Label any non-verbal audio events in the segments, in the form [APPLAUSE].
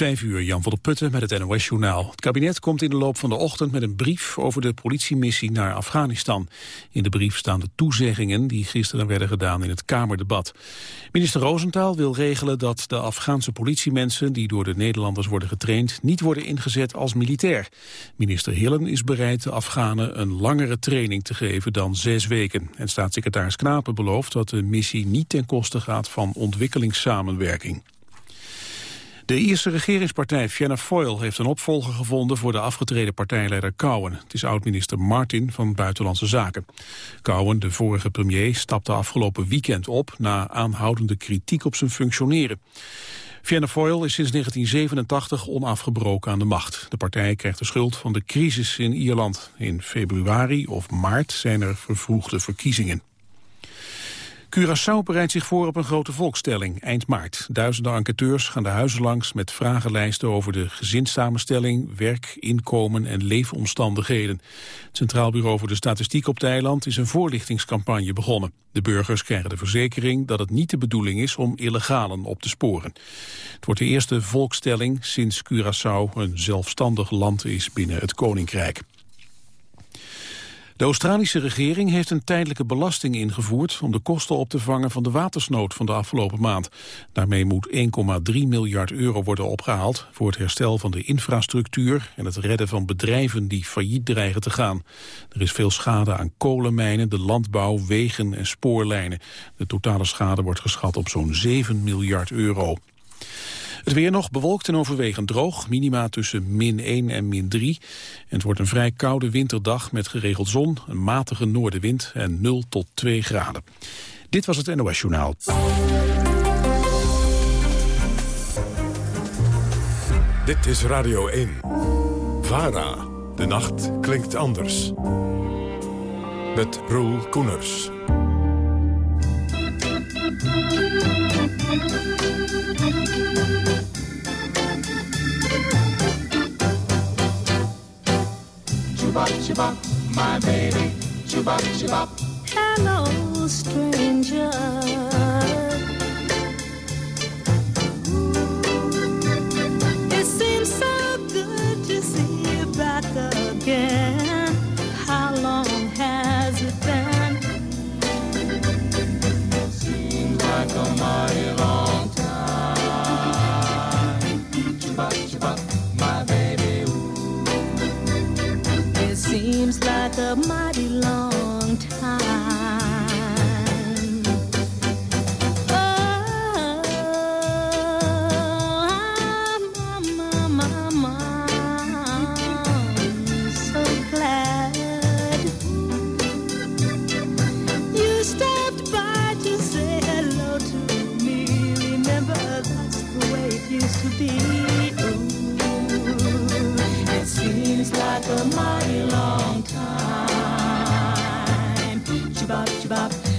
Vijf uur, Jan van der Putten met het NOS-journaal. Het kabinet komt in de loop van de ochtend met een brief over de politiemissie naar Afghanistan. In de brief staan de toezeggingen die gisteren werden gedaan in het Kamerdebat. Minister Roosentaal wil regelen dat de Afghaanse politiemensen die door de Nederlanders worden getraind niet worden ingezet als militair. Minister Hillen is bereid de Afghanen een langere training te geven dan zes weken. En staatssecretaris Knapen belooft dat de missie niet ten koste gaat van ontwikkelingssamenwerking. De Ierse regeringspartij Fianna Fáil heeft een opvolger gevonden voor de afgetreden partijleider Cowen. Het is oud-minister Martin van Buitenlandse Zaken. Cowen, de vorige premier, stapte afgelopen weekend op na aanhoudende kritiek op zijn functioneren. Fianna Fáil is sinds 1987 onafgebroken aan de macht. De partij krijgt de schuld van de crisis in Ierland. In februari of maart zijn er vervroegde verkiezingen. Curaçao bereidt zich voor op een grote volkstelling eind maart. Duizenden enquêteurs gaan de huizen langs met vragenlijsten over de gezinssamenstelling, werk, inkomen en leefomstandigheden. Het Centraal Bureau voor de Statistiek op het eiland is een voorlichtingscampagne begonnen. De burgers krijgen de verzekering dat het niet de bedoeling is om illegalen op te sporen. Het wordt de eerste volkstelling sinds Curaçao een zelfstandig land is binnen het Koninkrijk. De Australische regering heeft een tijdelijke belasting ingevoerd om de kosten op te vangen van de watersnood van de afgelopen maand. Daarmee moet 1,3 miljard euro worden opgehaald voor het herstel van de infrastructuur en het redden van bedrijven die failliet dreigen te gaan. Er is veel schade aan kolenmijnen, de landbouw, wegen en spoorlijnen. De totale schade wordt geschat op zo'n 7 miljard euro. Het weer nog bewolkt en overwegend droog. Minima tussen min 1 en min 3. En het wordt een vrij koude winterdag met geregeld zon, een matige noordenwind en 0 tot 2 graden. Dit was het NOS Journaal. Dit is Radio 1. VARA. De nacht klinkt anders. Met Roel Koeners. Chubop, my baby. Chubop, chubop. Hello, stranger. Seems like a bop, chibop.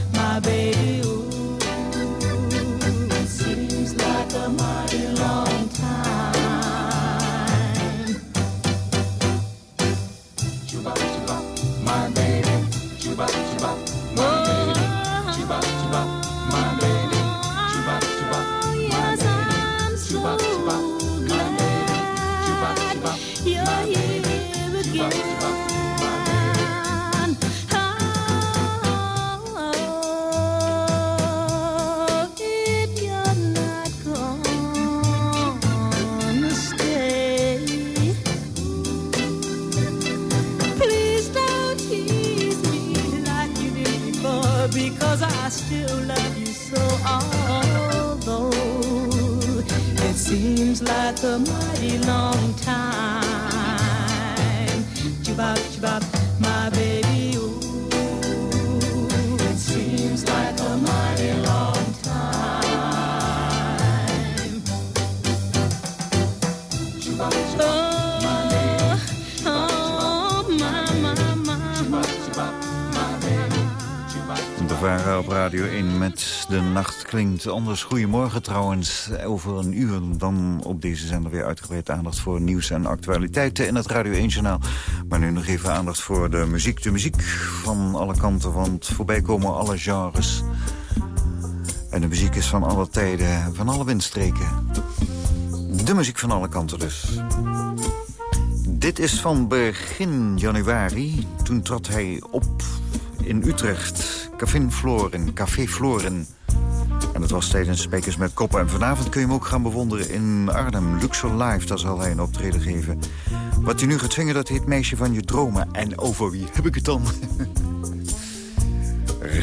Klinkt Anders. Goedemorgen trouwens. Over een uur dan op deze zender weer uitgebreid aandacht voor nieuws en actualiteiten in het Radio 1-journaal. Maar nu nog even aandacht voor de muziek. De muziek van alle kanten, want voorbij komen alle genres. En de muziek is van alle tijden, van alle windstreken. De muziek van alle kanten dus. Dit is van begin januari. Toen trad hij op in Utrecht. Café Floren, Café Floren. En dat was tijdens Spekers met Koppen. En vanavond kun je hem ook gaan bewonderen in Arnhem. Luxor Live, daar zal hij een optreden geven. Wat hij nu gaat zingen, dat heet Meisje van je dromen. En over wie heb ik het dan? [LAUGHS]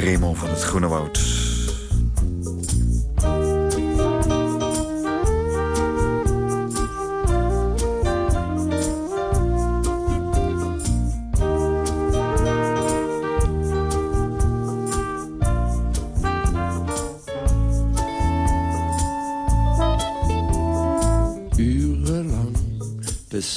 Raymond van het Groene Woud.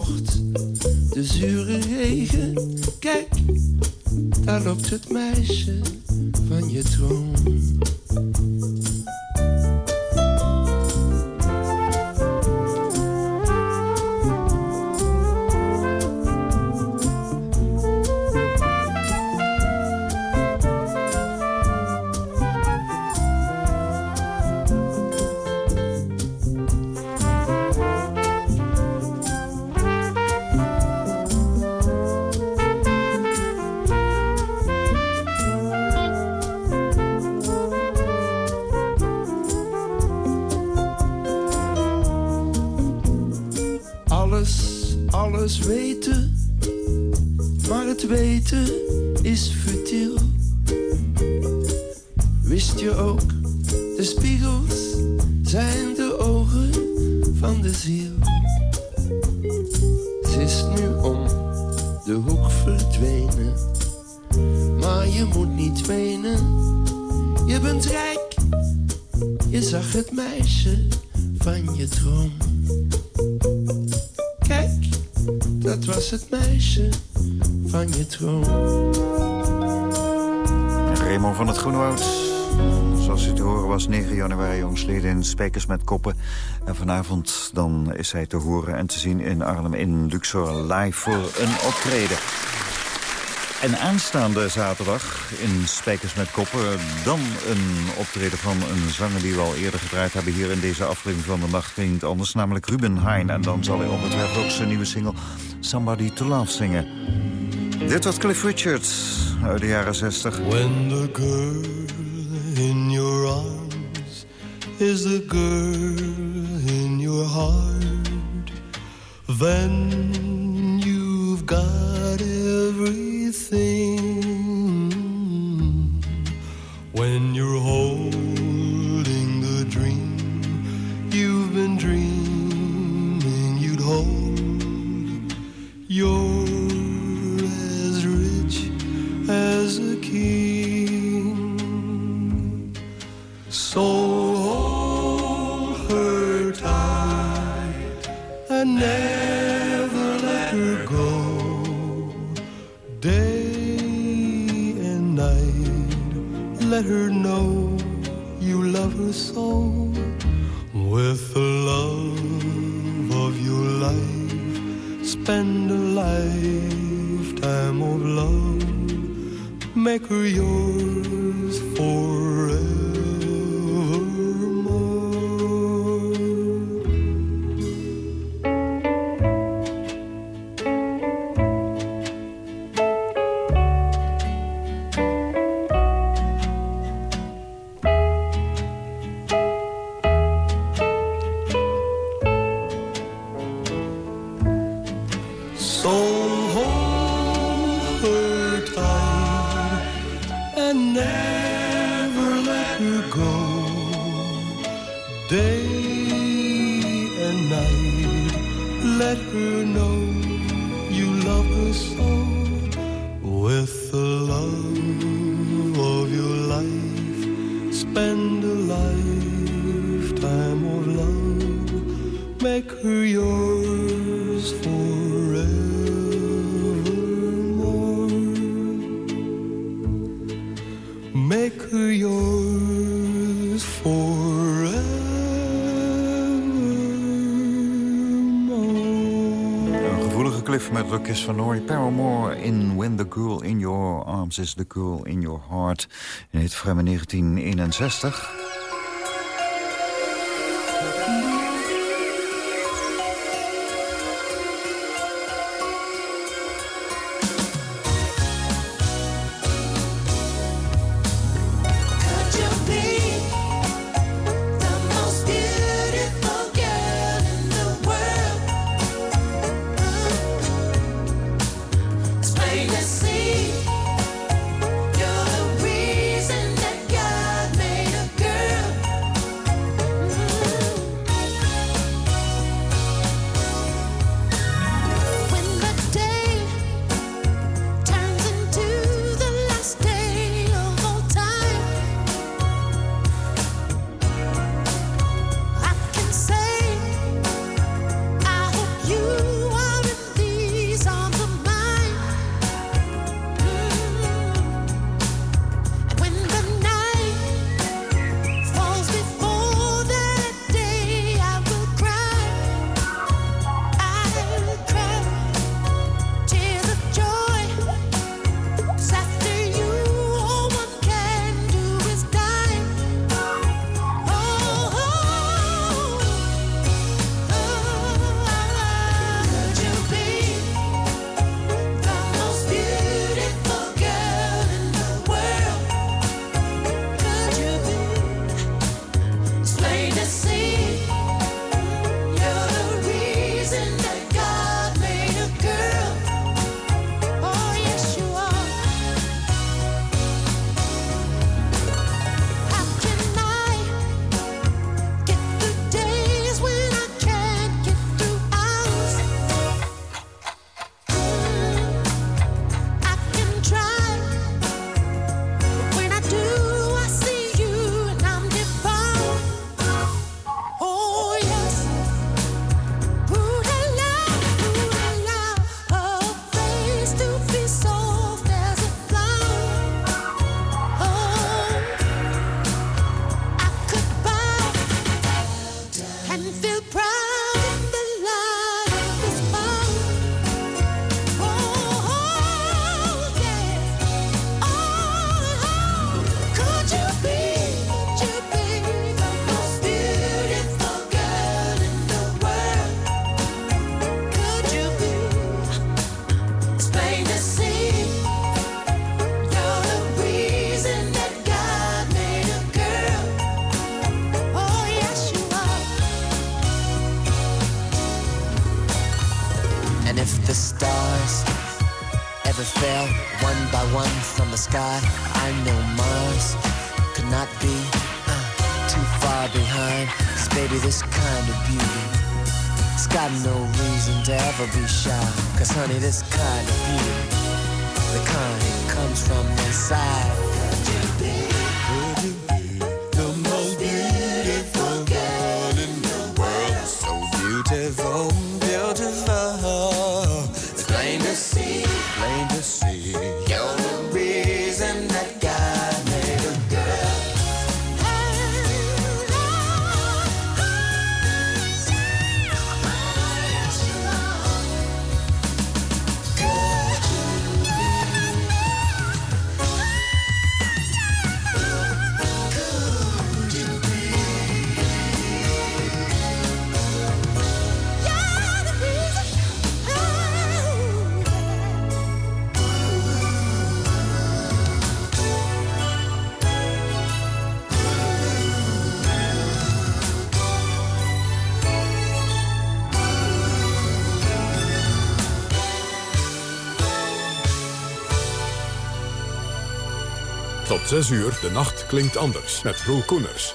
verkocht. alles, alles weten. Maar het weten is futiel. Wist je ook, de spiegels zijn de ogen van de ziel. Ze is nu om de hoek verdwenen. Maar je moet niet wenen, je bent rijk. Je zag het meisje van je droom. Spijkers met Koppen. En vanavond dan is hij te horen en te zien in Arnhem in Luxor live voor een optreden. En aanstaande zaterdag in Spijkers met Koppen... dan een optreden van een zanger die we al eerder gedraaid hebben... hier in deze aflevering van de Nacht Klinkt Anders, namelijk Ruben Heijn. En dan zal hij ongetwijfeld ook zijn nieuwe single Somebody to Love zingen. Dit was Cliff Richards uit de jaren 60. When the girl in your arms is the girl in your heart, then you've got everything. When you're holding Day and night, let her know you love her so. With the love of your life, spend a lifetime of love. Make her yours forever. Paramore in When the Girl in Your Arms is the Girl in Your Heart. in het vreemde 1961. Tot 6 uur, de nacht klinkt anders met Roel Koeners.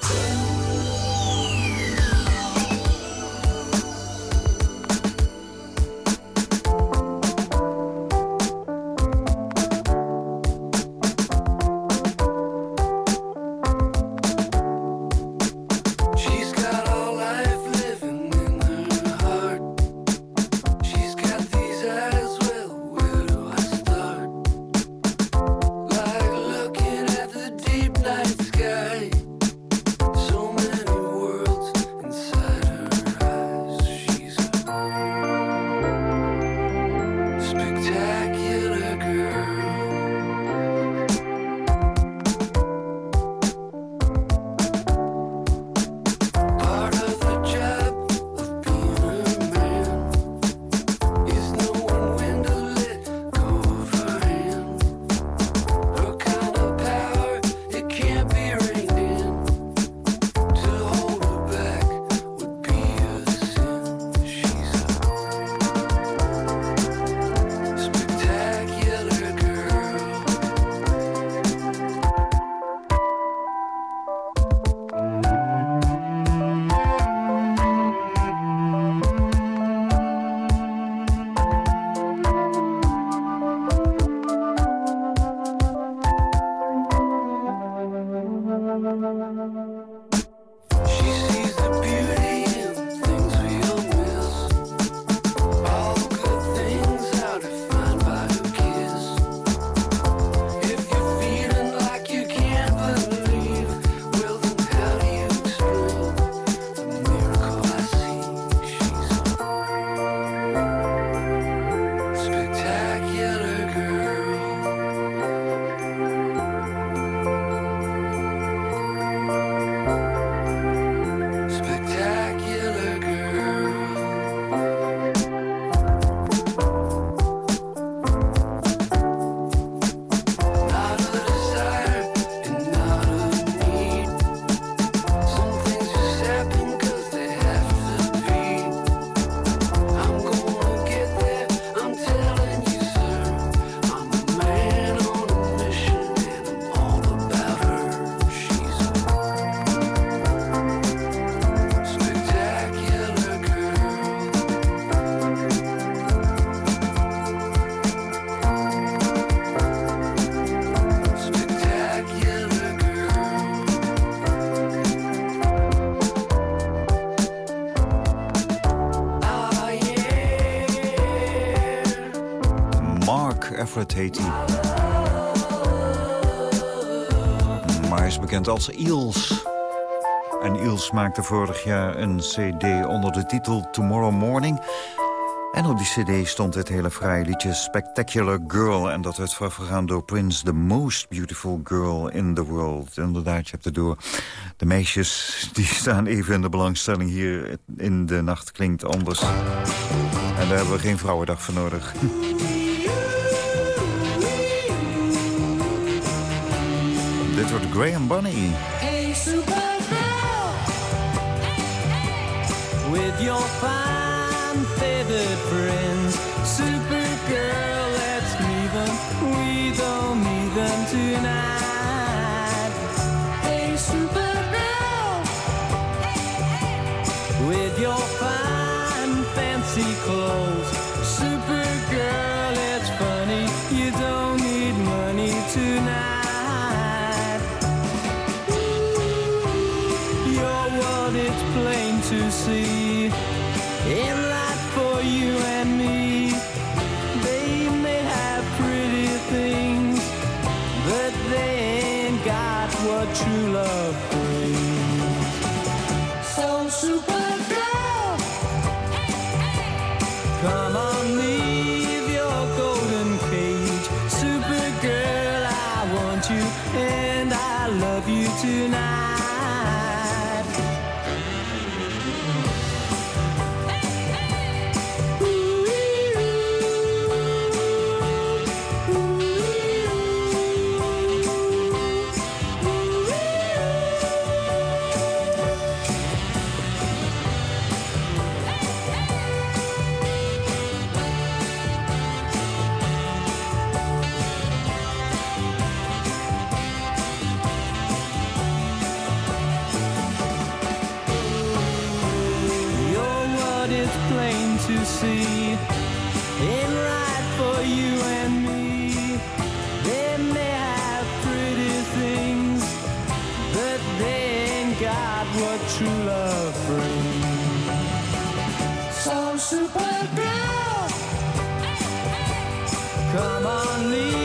uit Haiti. Maar hij is bekend als Iels. En Iels maakte vorig jaar een cd onder de titel Tomorrow Morning... En op die cd stond het hele fraaie liedje Spectacular Girl. En dat werd voorafgegaan door Prince, the most beautiful girl in the world. Inderdaad, je hebt het door. De meisjes die staan even in de belangstelling hier in de nacht klinkt anders. En daar hebben we geen vrouwendag voor nodig. [LAUGHS] dit wordt Graham Bunny. Hey supergirl, hey, hey. with your fine feathered friends. Come on, leave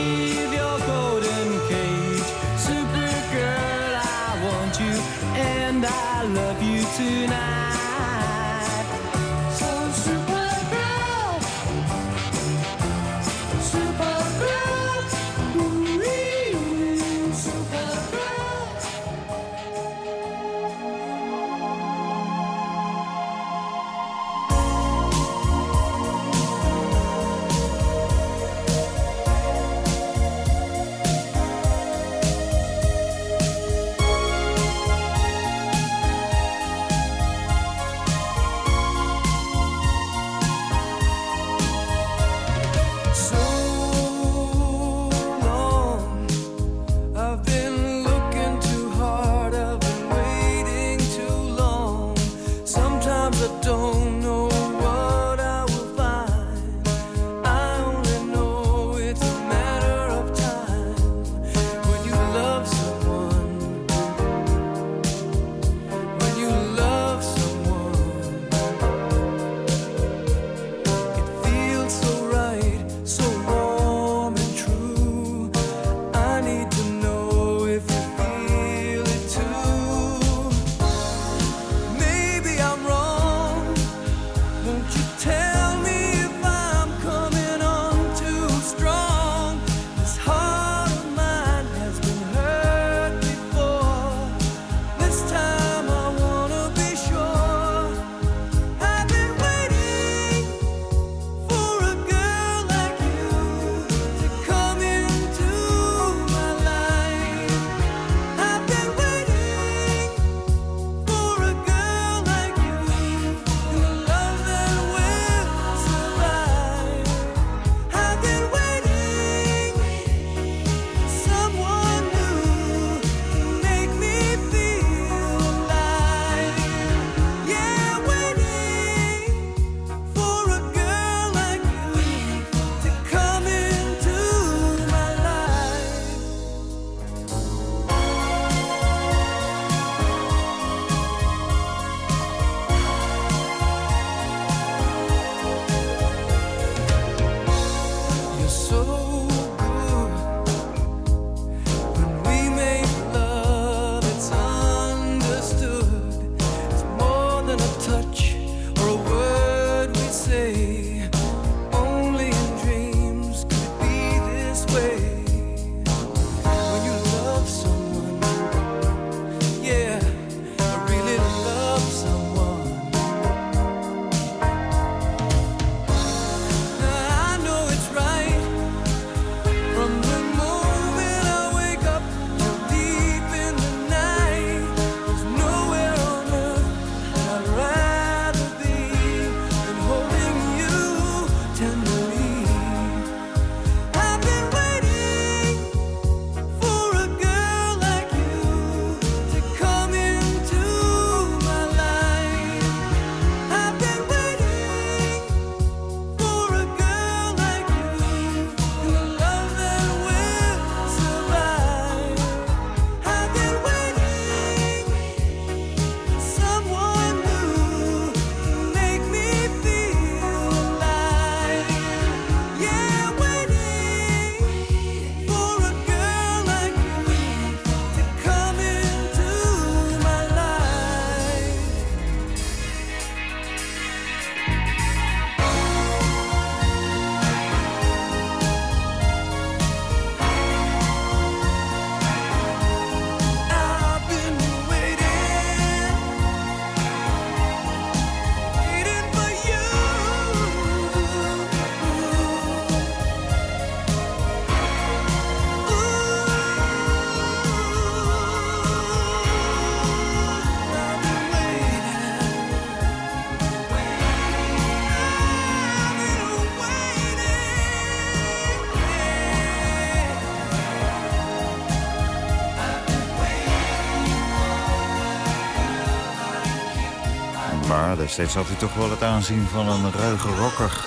Destijds had hij toch wel het aanzien van een ruige rocker.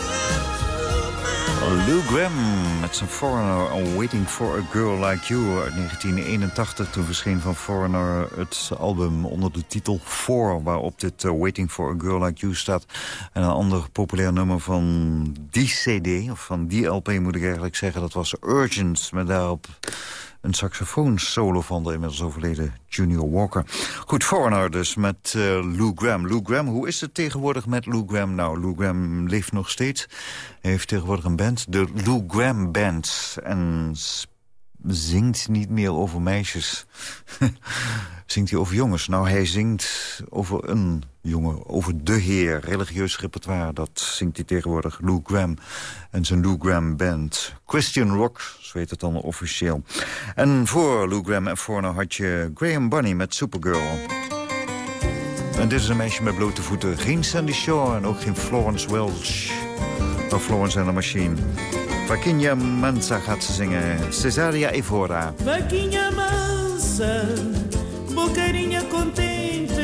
Lou Graham met zijn Foreigner, Waiting for a Girl Like You uit 1981. Toen verscheen van Foreigner het album onder de titel Four... waarop dit uh, Waiting for a Girl Like You staat. En een ander populair nummer van die cd, of van die LP moet ik eigenlijk zeggen... dat was Urgent, met daarop een saxofoonsolo van de inmiddels overleden Junior Walker. Goed, Foreigner dus met uh, Lou Graham. Lou Graham, hoe is het tegenwoordig met Lou Graham? Nou, Lou Graham leeft nog steeds. Hij heeft tegenwoordig een band, de Lou Graham Band. En zingt niet meer over meisjes. [LAUGHS] zingt hij over jongens? Nou, hij zingt over een jongen, over de heer. Religieus repertoire, dat zingt hij tegenwoordig. Lou Graham en zijn Lou Graham Band. Christian Rock, zo heet het dan officieel. En voor Lou Graham en voor nou had je Graham Bunny met Supergirl. En dit is een meisje met blote voeten. Geen Sandy Shaw en ook geen Florence Welch. Maar Florence en de Machine. Vaquinha Mansa gaat ze zingen. Cesaria Evora. Vaquinha mansa, bocarinha contente,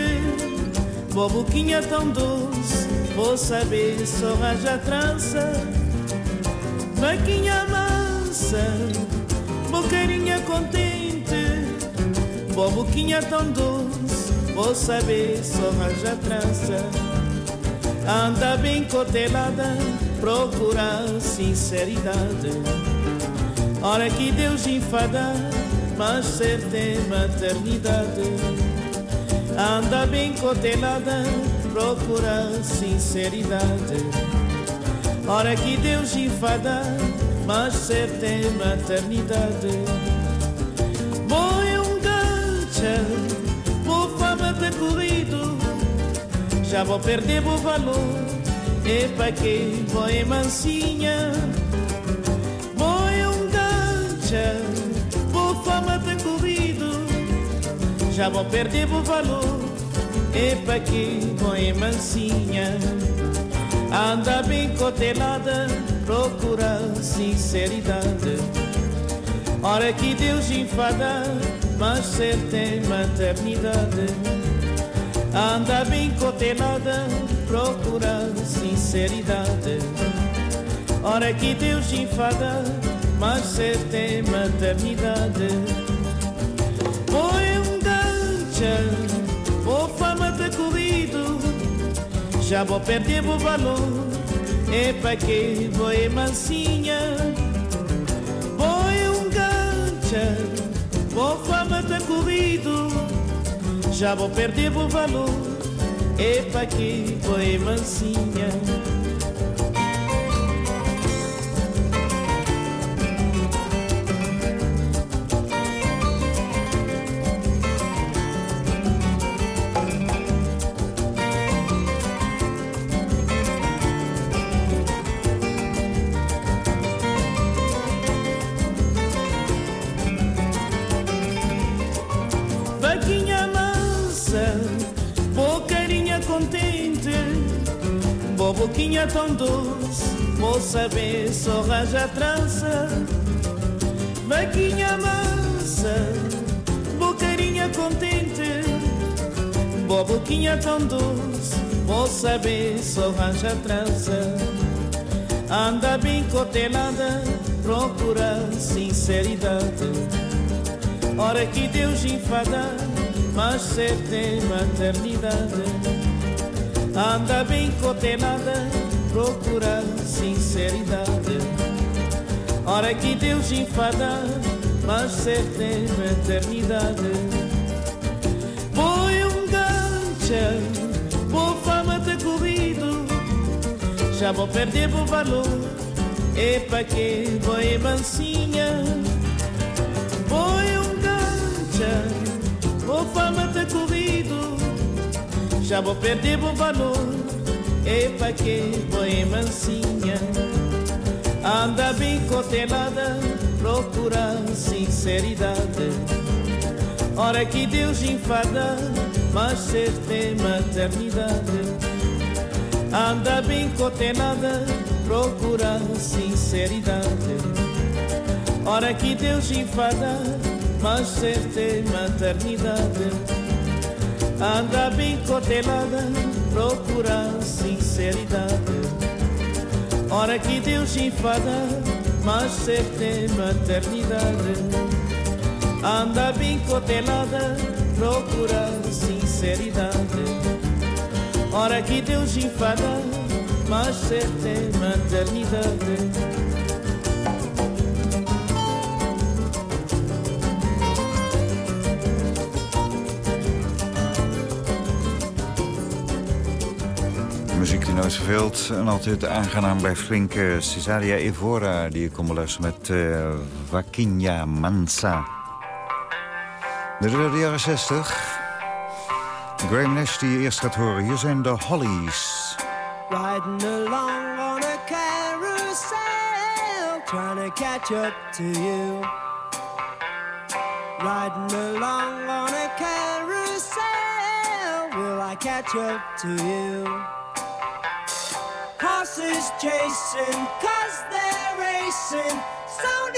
bobuquinha tão doce, vou saber só raja trança. Vaquinha mansa, bocarinha contente, bobuquinha tão doce, vou saber só raja trança. Anda bem cotelada, procura sinceridade. Hora que Deus enfada, mas certa é maternidade. Anda bem cotelada, procura sinceridade. Hora que Deus enfada, mas certa é maternidade. Boi um gancha, vou fama de corrido, já vou perder o valor. Epa que boi mansinha, boi um gancha, já vou perder o valor. Epa que boi mansinha, anda bem cotelada, procura sinceridade. Hora que Deus enfada, mas certa é maternidade. Anda bem cotelada, procura sinceridade. Hora que Deus enfada, mas certa é maternidade. Vou fama de corrido, já vou perder o valor. Epa que vou mansinha, foi um gancha, vou fama de corrido, já vou perder o valor. Epa que foi mansinha. Boboquinha tão doce, vou saber só raja trança. Vaquinha mansa, bocarinha contente, boboquinha tão doce, vou saber só raja trança. Anda bem cotelada, procura sinceridade. Hora que Deus enfada, mas certa é maternidade. Anda bem cotelada, procura sinceridade. Hora que Deus enfada, mas certa é maternidade. Foi um gancha, vou fama de corrido, já vou perder o valor. Epa que boi mansinha, foi um gancha, vou fama de corrido, já vou perder o valor. Epa que boi mansinha, anda bem cotelada, procura sinceridade. Hora que Deus enfada, mas certa é maternidade. Anda bem cotelada, procura sinceridade. Hora que Deus enfada, mas certa é maternidade. Anda bem cotelada, procura sinceridade. Hora que Deus enfada, mas sempre tem maternidade. Anda bem cotelada, procura sinceridade. Hora que Deus enfada, mas sempre tem maternidade. En altijd aangenaam blijft klinken. Cesaria Evora, die je kon beluisteren met uh, Wakinya Mansa. De, de jaren 60. Graham Nash die je eerst gaat horen. Hier zijn de Hollies. Riding along on a carousel, trying to catch up to you. Riding along on a carousel, will I catch up to you? Horses chasing, cause they're racing, so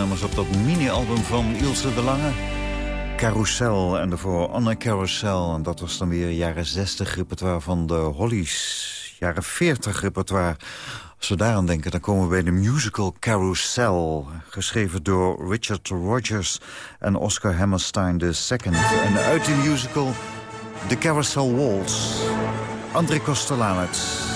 nummers op dat mini-album van Ilse de Lange. Carousel en daarvoor On a Carousel. En dat was dan weer jaren 60 repertoire van de Hollies. Jaren 40 repertoire. Als we daaraan denken, dan komen we bij de musical Carousel. Geschreven door Richard Rogers en Oscar Hammerstein II. En uit die musical The Carousel Waltz. André Kostelanets.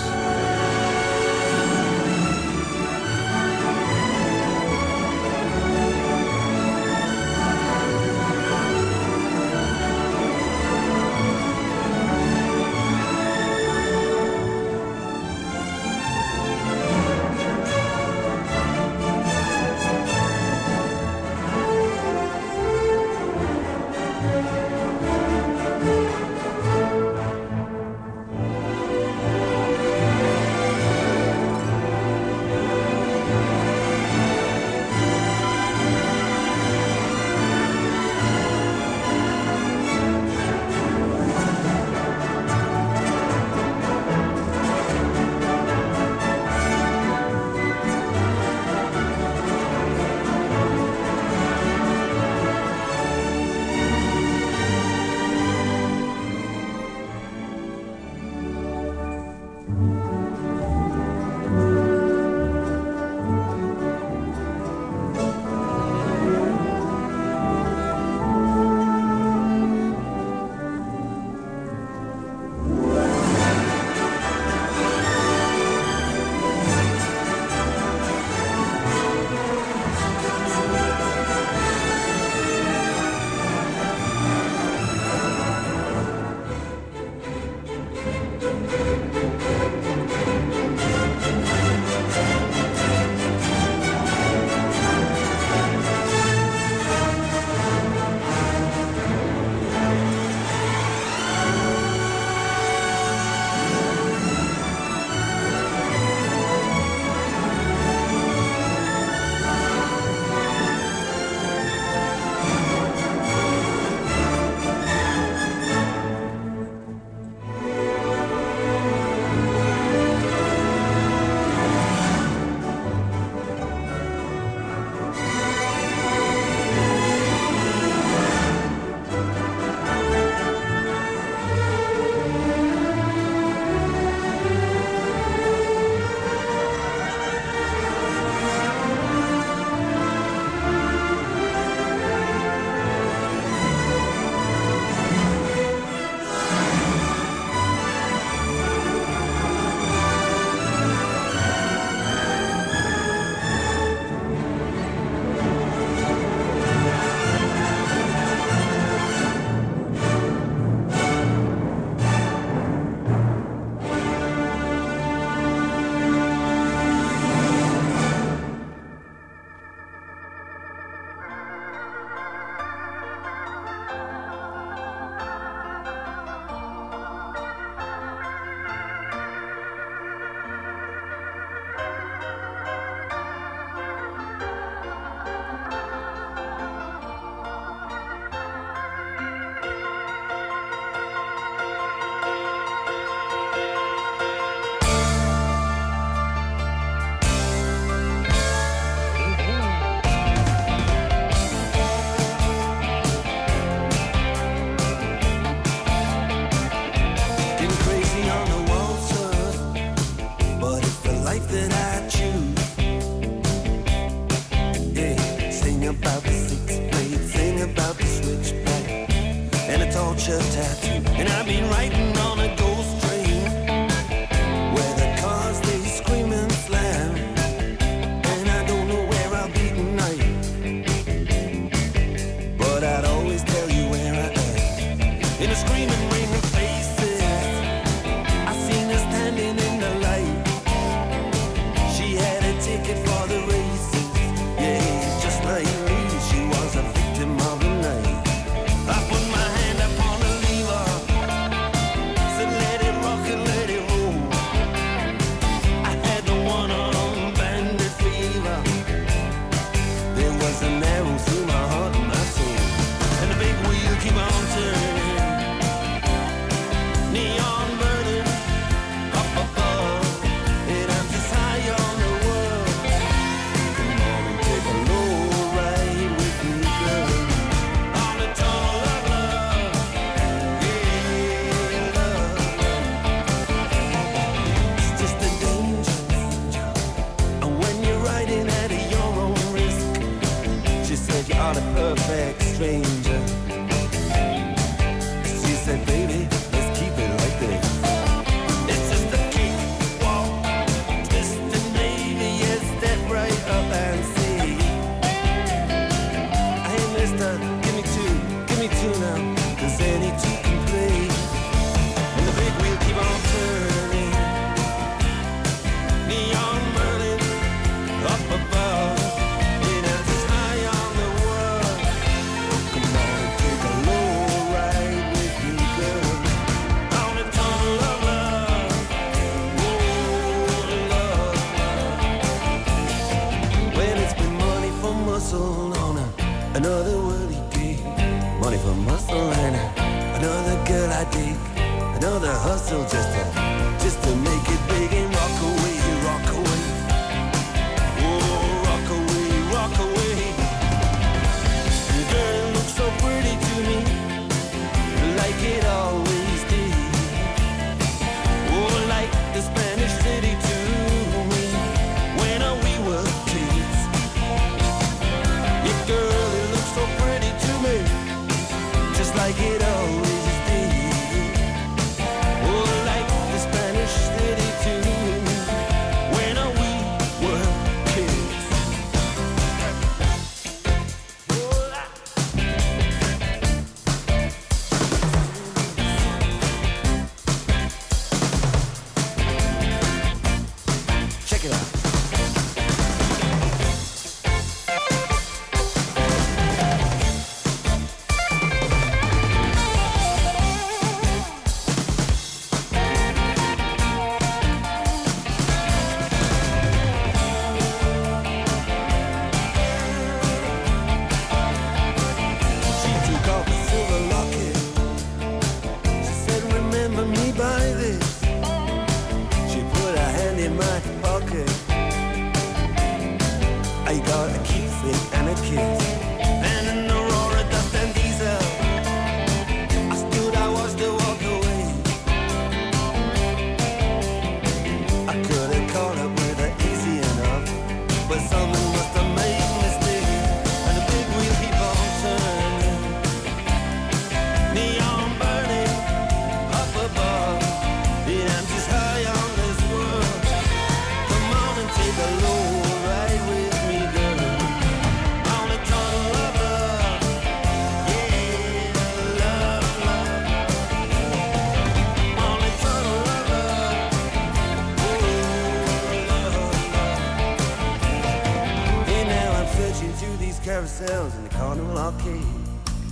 ourselves in the carnival arcade,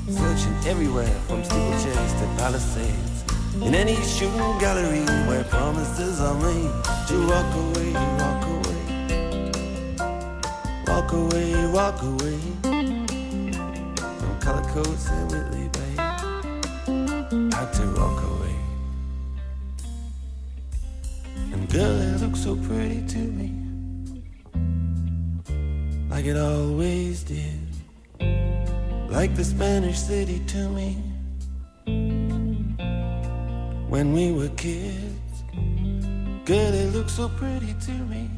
searching everywhere from steeplechase to palisades. In any shooting gallery where promises are made to walk away, walk away, walk away, walk away from color coats and Whitley Bay. Had to walk away. And girl, it looked so pretty to me, like it always did like the Spanish city to me when we were kids. Girl, it looked so pretty to me,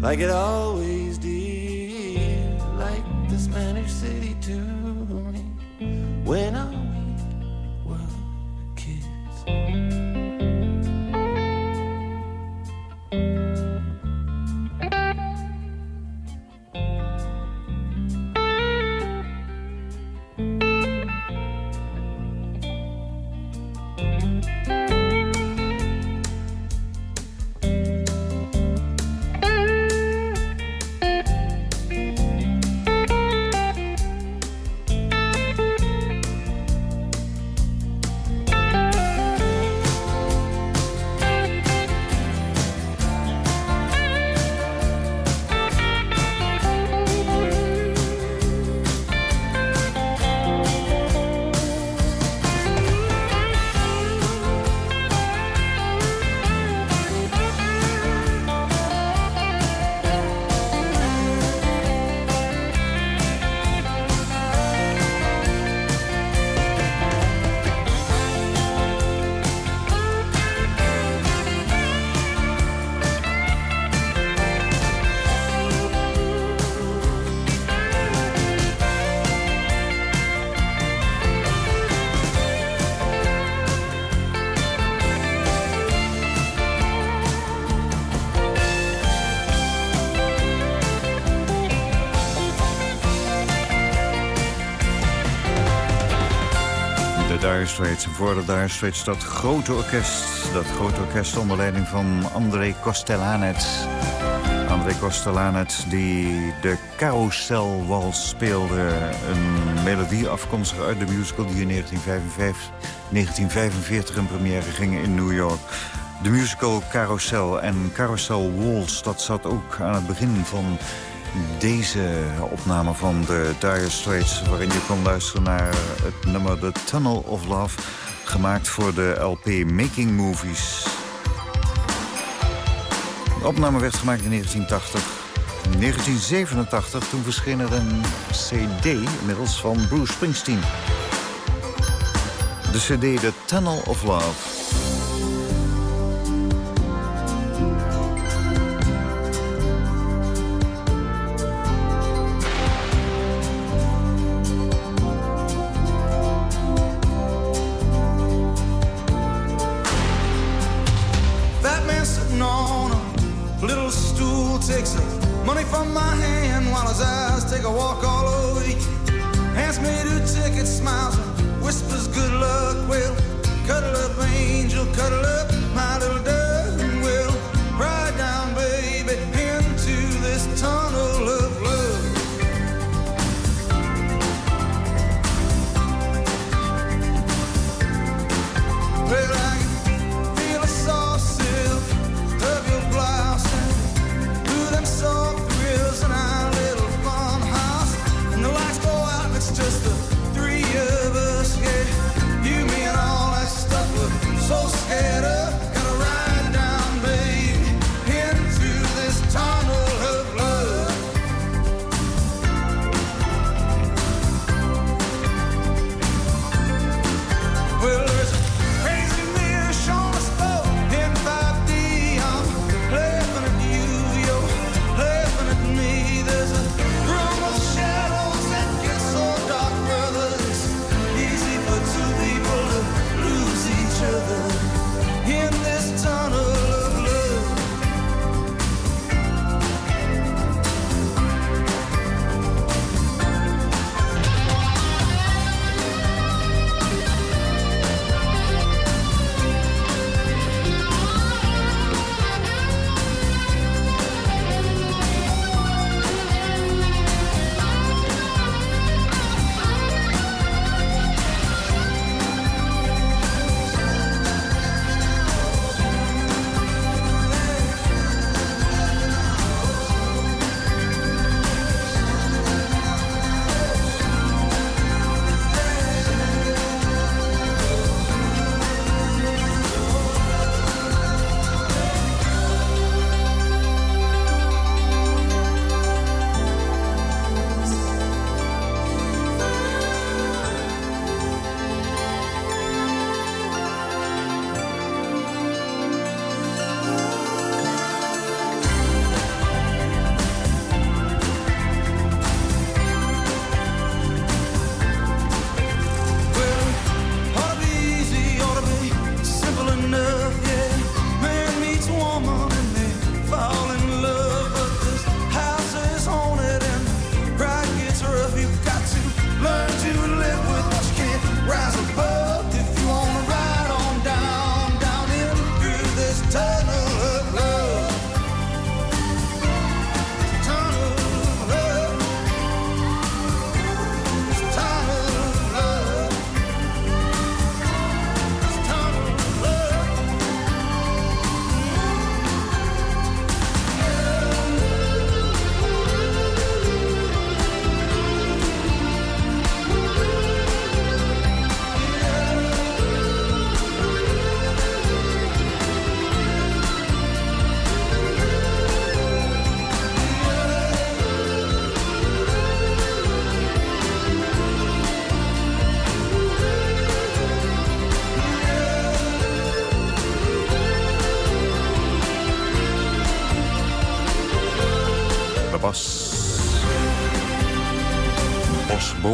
like it always did, like the Spanish city to me when I Straits. En voor de Dire Straits dat grote orkest. Dat grote orkest onder leiding van André Costellanet. André Costellanet die de carouselwals speelde. Een melodie afkomstig uit de musical die in 1955, 1945 in première ging in New York. De musical Carousel en Carousel Waltz, dat zat ook aan het begin van deze opname van de Dire Straits... waarin je kon luisteren naar het nummer The Tunnel of Love... gemaakt voor de LP Making Movies. De opname werd gemaakt in 1980. In 1987 toen verscheen er een cd, inmiddels van Bruce Springsteen. De cd The Tunnel of Love.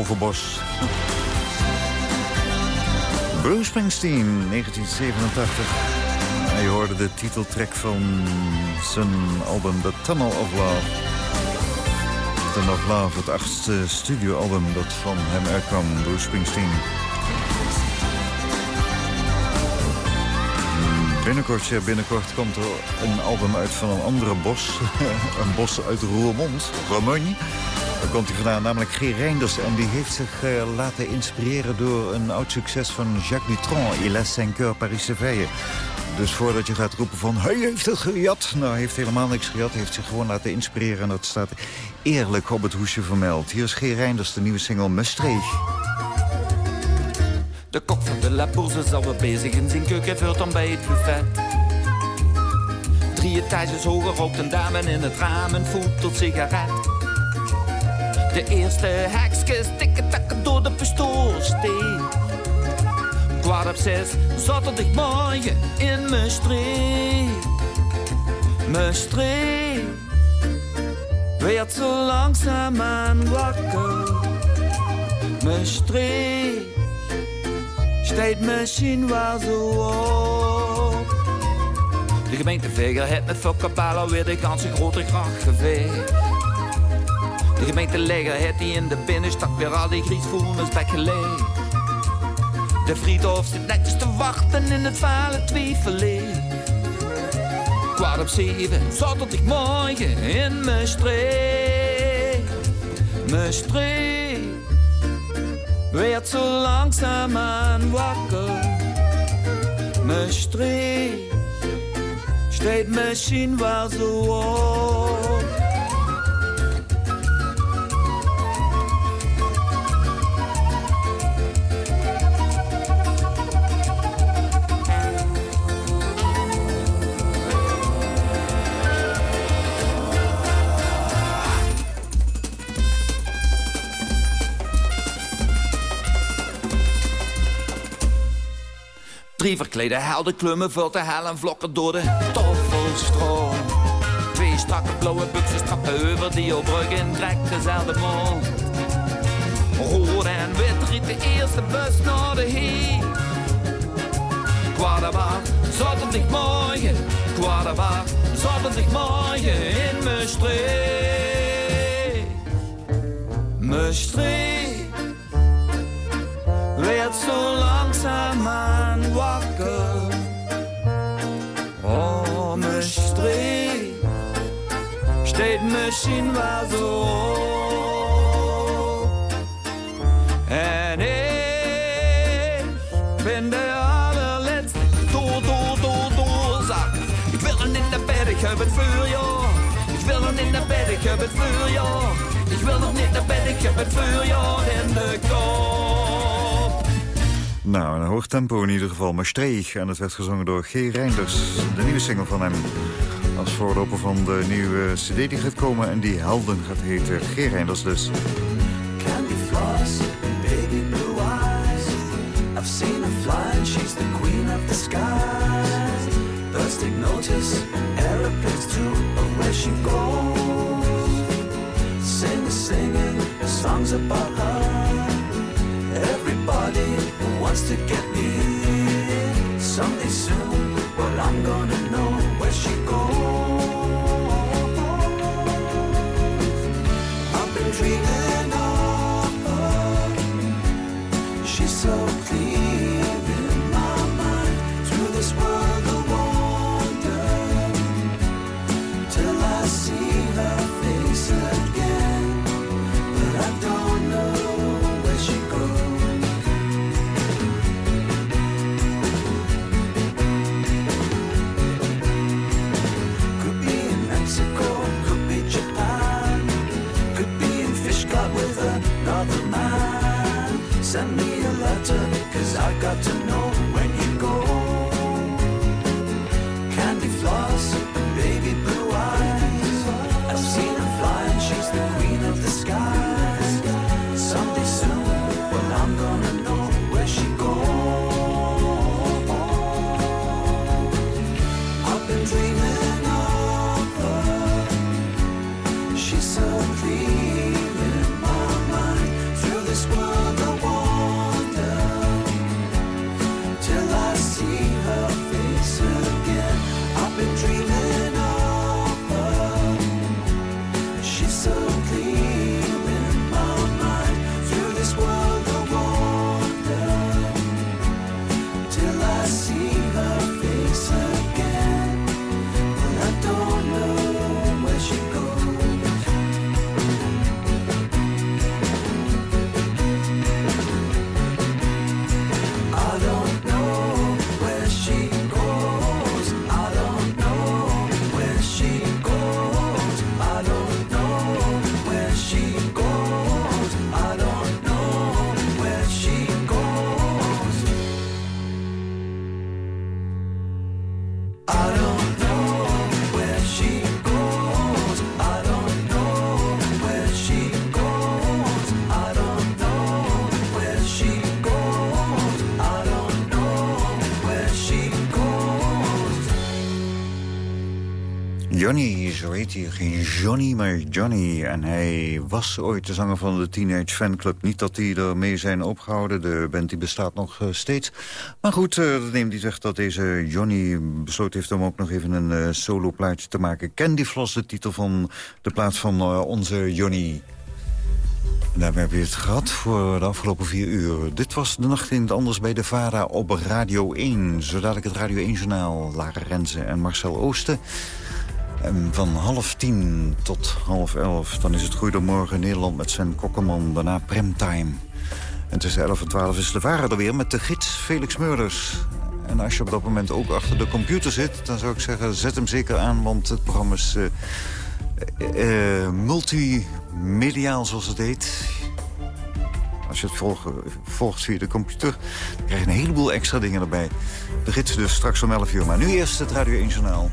Overbos. Bruce Springsteen, 1987. Hij je hoorde de titeltrack van zijn album The Tunnel of Love. The Tunnel of Love, het achtste studioalbum dat van hem uitkwam, Bruce Springsteen. Binnenkort, ja, binnenkort komt er een album uit van een andere bos. [LAUGHS] een bos uit Roermond, Romogne. Daar komt hij vandaan, namelijk G. Reinders. En die heeft zich eh, laten inspireren door een oud succes van Jacques Dutronc. Il a cinq heures Paris Seville. Dus voordat je gaat roepen van, hij heeft het gejat. Nou, hij heeft helemaal niks gejat. Hij heeft zich gewoon laten inspireren. En dat staat eerlijk op het hoesje vermeld. Hier is G. Reinders, de nieuwe single Mustreeg. De kok van de La Bourse is alweer bezig in zijn keuken vult dan bij het buffet. Drie etages hoger rookt een dame in het raam en voelt tot sigaret. De eerste hekjes tikken takken door de pistoolsteek. Kwart op zes zaterdagmorgen in mijn streek. Mijn streek werd zo langzaamaan wakker. Mijn streek steeds misschien wel zo op. De gemeente Veger heeft met Fokkapala weer de ganse grote gracht geveegd. De gemeente Leger heeft die in de binnenstad weer al die griesvoelens weggelegd. De friedhof zit netjes te wachten in het vale twijfelleeg. Kwart op zeven, zaterdagmorgen in mijn streek. Mijn streek werd zo langzaamaan wakker. Mijn streek steeds misschien wel zo op. Drie verklede helden klummen vult de hel en vlokken door de toffelstroom. Twee strakke blauwe buksen strappen over die brug in direct dezelfde mond. Rood en wit riet de eerste bus naar de heer. Kwaderwaard, zaterdagmorgen, kwaderwaard, zaterdagmorgen in mijn streek. Mijn streek werd zo langzaamaan wakker. Oh, mijn streek steeds misschien wel zo op. En ik ben de allerlaatste door, door, door, doorzak. Ik wil er in de bed, ik heb het vuur, ja. Ik wil er in de bed, ik heb het vuur, ja. Ik wil nog niet naar bed, ik heb het vuur, ja, in de kop. Nou, een hoog tempo in ieder geval. Maastricht. En het werd gezongen door G. Reinders. De nieuwe single van hem. Als voorloper van de nieuwe cd die gaat komen. En die Helden gaat heten. G. Reinders dus. candy floss, baby blue eyes. I've seen her fly she's the queen of the skies. Take notice, aeroplanes too, of where she goes. Singers singing songs about her. Everybody wants to get near. Someday soon, well I'm gonna know where she goes. I've been dreaming of her. She's so Send me a letter, cause I got to zo heet hij. Geen Johnny, maar Johnny. En hij was ooit de zanger van de Teenage Fanclub. Niet dat die ermee zijn opgehouden. De band die bestaat nog eh, steeds. Maar goed, uh, dat neemt niet weg dat deze Johnny besloten heeft... om ook nog even een uh, solo-plaatje te maken. Candy Floss, de titel van de plaats van onze Johnny. En daarmee hebben we het gehad voor de afgelopen vier uur. Dit was de nacht in het anders bij de VARA op Radio 1. Zodat ik het Radio 1-journaal Lara Renze en Marcel Oosten... Van half tien tot half elf, dan is het Goedemorgen Nederland met Sven Kokkerman. Daarna Premtime. En tussen elf en twaalf is de varen er weer met de gids Felix Meurders. En als je op dat moment ook achter de computer zit... dan zou ik zeggen, zet hem zeker aan, want het programma is... Uh, uh, multimediaal, zoals het heet. Als je het volgt, volgt via de computer, dan krijg je een heleboel extra dingen erbij. De gids dus straks om 11 uur. Maar nu eerst het Radio 1 Journaal.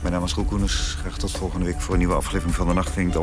Mijn naam is Roel Koeners. Graag tot volgende week voor een nieuwe aflevering van De Nacht Klinkt